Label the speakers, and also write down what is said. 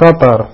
Speaker 1: خطر.